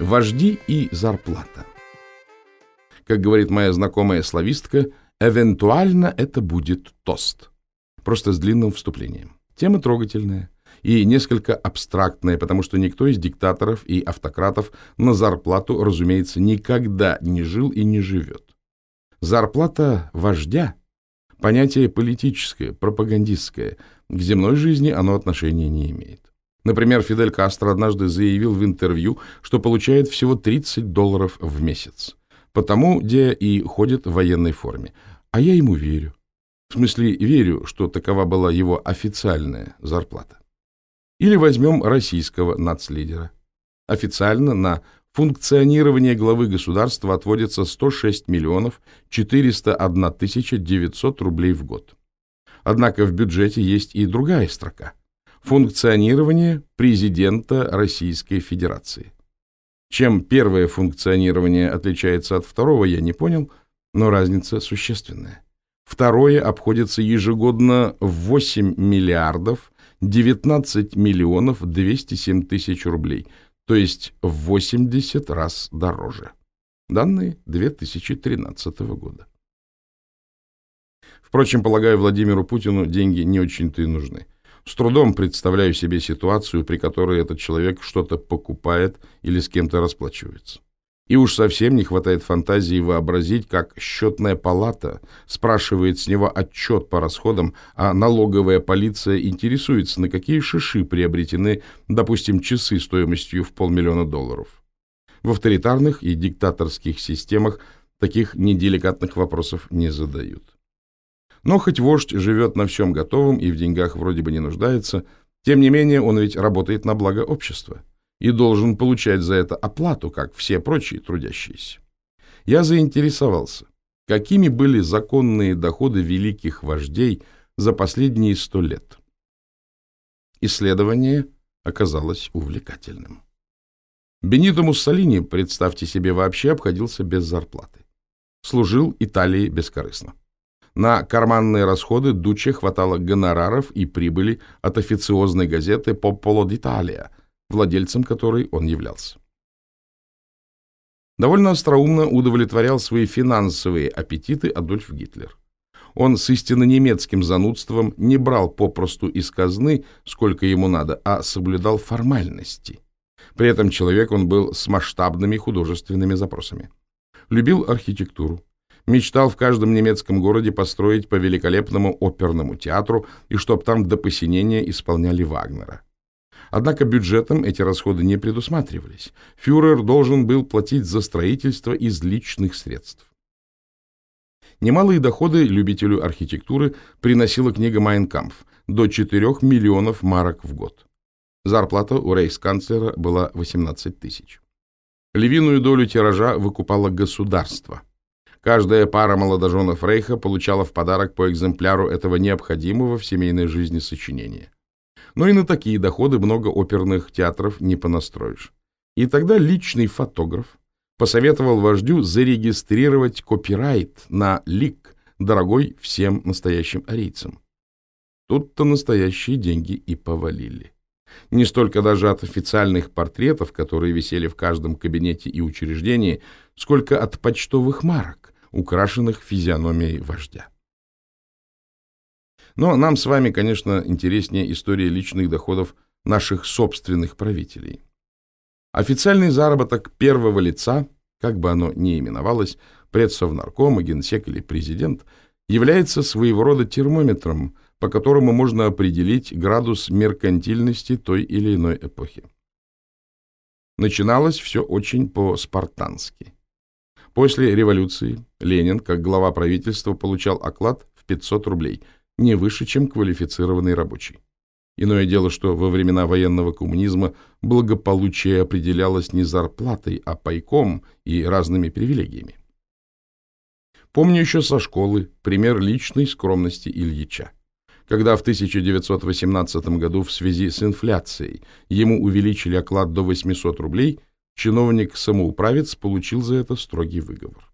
Вожди и зарплата. Как говорит моя знакомая славистка, эвентуально это будет тост. Просто с длинным вступлением. Тема трогательная и несколько абстрактная, потому что никто из диктаторов и автократов на зарплату, разумеется, никогда не жил и не живет. Зарплата вождя – понятие политическое, пропагандистское. К земной жизни оно отношения не имеет. Например, Фидель Кастро однажды заявил в интервью, что получает всего 30 долларов в месяц. Потому где и ходит в военной форме. А я ему верю. В смысле, верю, что такова была его официальная зарплата. Или возьмем российского нацлидера. Официально на функционирование главы государства отводится 106 миллионов 401 тысяча 900 рублей в год. Однако в бюджете есть и другая строка – функционирование президента Российской Федерации. Чем первое функционирование отличается от второго, я не понял, но разница существенная. Второе обходится ежегодно в 8 миллиардов 19 миллионов 207 тысяч рублей, то есть в 80 раз дороже. Данные 2013 года. Впрочем, полагаю, Владимиру Путину деньги не очень-то и нужны. С трудом представляю себе ситуацию, при которой этот человек что-то покупает или с кем-то расплачивается. И уж совсем не хватает фантазии вообразить, как счетная палата спрашивает с него отчет по расходам, а налоговая полиция интересуется, на какие шиши приобретены, допустим, часы стоимостью в полмиллиона долларов. В авторитарных и диктаторских системах таких неделикатных вопросов не задают. Но хоть вождь живет на всем готовом и в деньгах вроде бы не нуждается, тем не менее он ведь работает на благо общества и должен получать за это оплату, как все прочие трудящиеся. Я заинтересовался, какими были законные доходы великих вождей за последние сто лет. Исследование оказалось увлекательным. Бенито Муссолини, представьте себе, вообще обходился без зарплаты. Служил Италии бескорыстно. На карманные расходы Дуче хватало гонораров и прибыли от официозной газеты «Попполо d'Italia», владельцем которой он являлся. Довольно остроумно удовлетворял свои финансовые аппетиты Адольф Гитлер. Он с истинно немецким занудством не брал попросту из казны, сколько ему надо, а соблюдал формальности. При этом человек он был с масштабными художественными запросами. Любил архитектуру, Мечтал в каждом немецком городе построить по великолепному оперному театру и чтоб там до посинения исполняли Вагнера. Однако бюджетом эти расходы не предусматривались. Фюрер должен был платить за строительство из личных средств. Немалые доходы любителю архитектуры приносила книга «Майнкампф» до 4 миллионов марок в год. Зарплата у рейхсканцлера была 18 тысяч. Львиную долю тиража выкупало государство – Каждая пара молодоженов Рейха получала в подарок по экземпляру этого необходимого в семейной жизни сочинения. Но и на такие доходы много оперных театров не понастроишь. И тогда личный фотограф посоветовал вождю зарегистрировать копирайт на лик, дорогой всем настоящим арийцам. Тут-то настоящие деньги и повалили. Не столько даже от официальных портретов, которые висели в каждом кабинете и учреждении, сколько от почтовых марок украшенных физиономией вождя. Но нам с вами, конечно, интереснее история личных доходов наших собственных правителей. Официальный заработок первого лица, как бы оно ни именовалось, предсовнарком, генсек или президент, является своего рода термометром, по которому можно определить градус меркантильности той или иной эпохи. Начиналось все очень по-спартански. После революции Ленин, как глава правительства, получал оклад в 500 рублей, не выше, чем квалифицированный рабочий. Иное дело, что во времена военного коммунизма благополучие определялось не зарплатой, а пайком и разными привилегиями. Помню еще со школы пример личной скромности Ильича. Когда в 1918 году в связи с инфляцией ему увеличили оклад до 800 рублей – чиновник-самоуправец получил за это строгий выговор.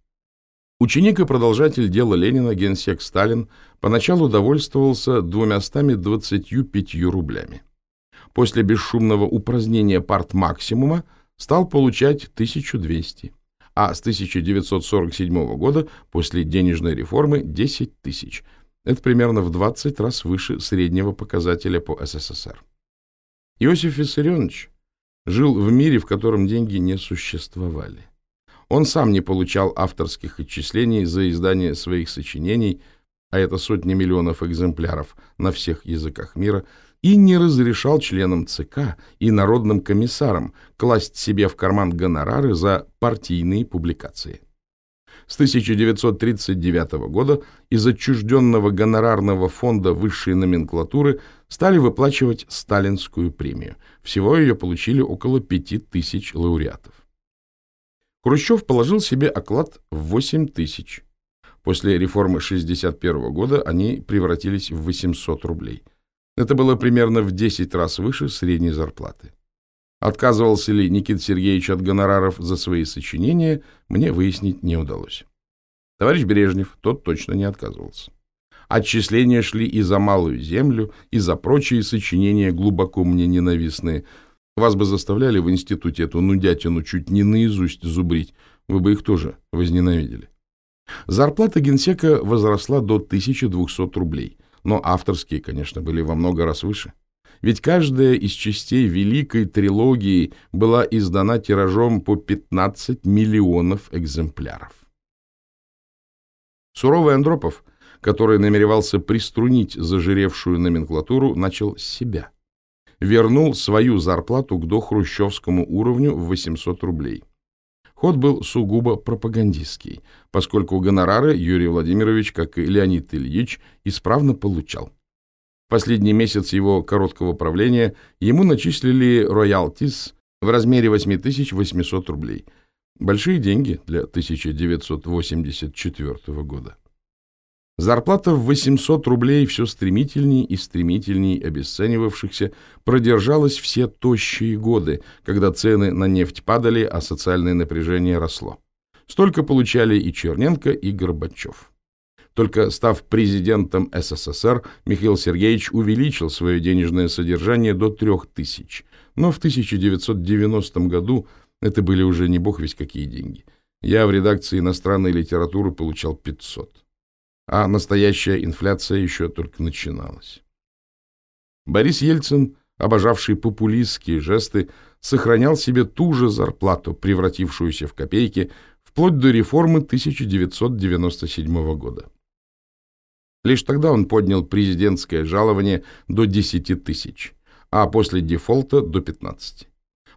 Ученик и продолжатель дела Ленина, генсек Сталин, поначалу довольствовался 225 рублями. После бесшумного упразднения парт-максимума стал получать 1200, а с 1947 года после денежной реформы 10 тысяч. Это примерно в 20 раз выше среднего показателя по СССР. Иосиф Виссарионович жил в мире, в котором деньги не существовали. Он сам не получал авторских отчислений за издание своих сочинений, а это сотни миллионов экземпляров на всех языках мира, и не разрешал членам ЦК и народным комиссарам класть себе в карман гонорары за партийные публикации. С 1939 года из отчужденного гонорарного фонда высшей номенклатуры стали выплачивать сталинскую премию. Всего ее получили около 5000 лауреатов. Хрущев положил себе оклад в 8 тысяч. После реформы 1961 года они превратились в 800 рублей. Это было примерно в 10 раз выше средней зарплаты. Отказывался ли Никита Сергеевич от гонораров за свои сочинения, мне выяснить не удалось. Товарищ Брежнев, тот точно не отказывался. Отчисления шли и за «Малую землю», и за прочие сочинения, глубоко мне ненавистные – вас бы заставляли в институте эту нудятину чуть не наизусть зубрить, вы бы их тоже возненавидели. Зарплата генсека возросла до 1200 рублей, но авторские, конечно, были во много раз выше. Ведь каждая из частей великой трилогии была издана тиражом по 15 миллионов экземпляров. Суровый Андропов, который намеревался приструнить зажиревшую номенклатуру, начал с себя – вернул свою зарплату к дохрущевскому уровню в 800 рублей. Ход был сугубо пропагандистский, поскольку гонорары Юрий Владимирович, как и Леонид Ильич, исправно получал. В последний месяц его короткого правления ему начислили роялтис в размере 8800 рублей. Большие деньги для 1984 года. Зарплата в 800 рублей все стремительней и стремительней обесценивавшихся продержалась все тощие годы, когда цены на нефть падали, а социальное напряжение росло. Столько получали и Черненко, и Горбачев. Только став президентом СССР, Михаил Сергеевич увеличил свое денежное содержание до 3000, но в 1990 году это были уже не бог весь какие деньги. Я в редакции иностранной литературы получал 500 а настоящая инфляция еще только начиналась. Борис Ельцин, обожавший популистские жесты, сохранял себе ту же зарплату, превратившуюся в копейки, вплоть до реформы 1997 года. Лишь тогда он поднял президентское жалование до 10 тысяч, а после дефолта до 15.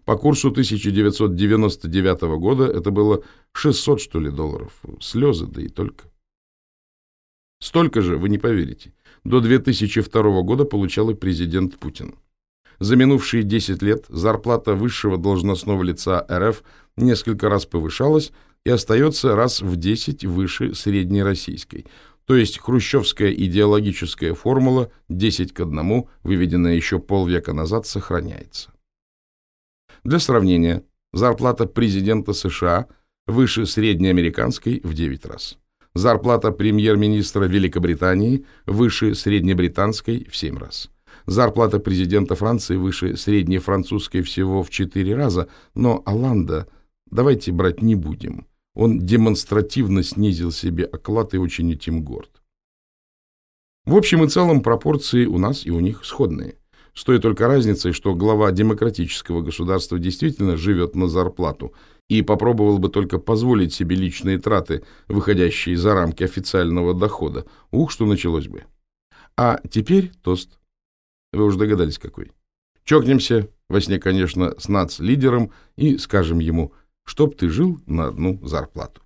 По курсу 1999 года это было 600, что ли, долларов. Слезы, да и только. Столько же, вы не поверите, до 2002 года получал и президент Путин. За минувшие 10 лет зарплата высшего должностного лица РФ несколько раз повышалась и остается раз в 10 выше среднероссийской. То есть хрущевская идеологическая формула 10 к 1, выведенная еще полвека назад, сохраняется. Для сравнения, зарплата президента США выше среднеамериканской в 9 раз. Зарплата премьер-министра Великобритании выше среднебританской в 7 раз. Зарплата президента Франции выше среднефранцузской всего в 4 раза, но Аланда давайте брать не будем. Он демонстративно снизил себе оклад и очень этим горд. В общем и целом пропорции у нас и у них сходные. С той только разницей, что глава демократического государства действительно живет на зарплату – и попробовал бы только позволить себе личные траты, выходящие за рамки официального дохода, ух, что началось бы. А теперь тост. Вы уже догадались, какой. Чокнемся, во сне, конечно, с нац-лидером и скажем ему, чтоб ты жил на одну зарплату.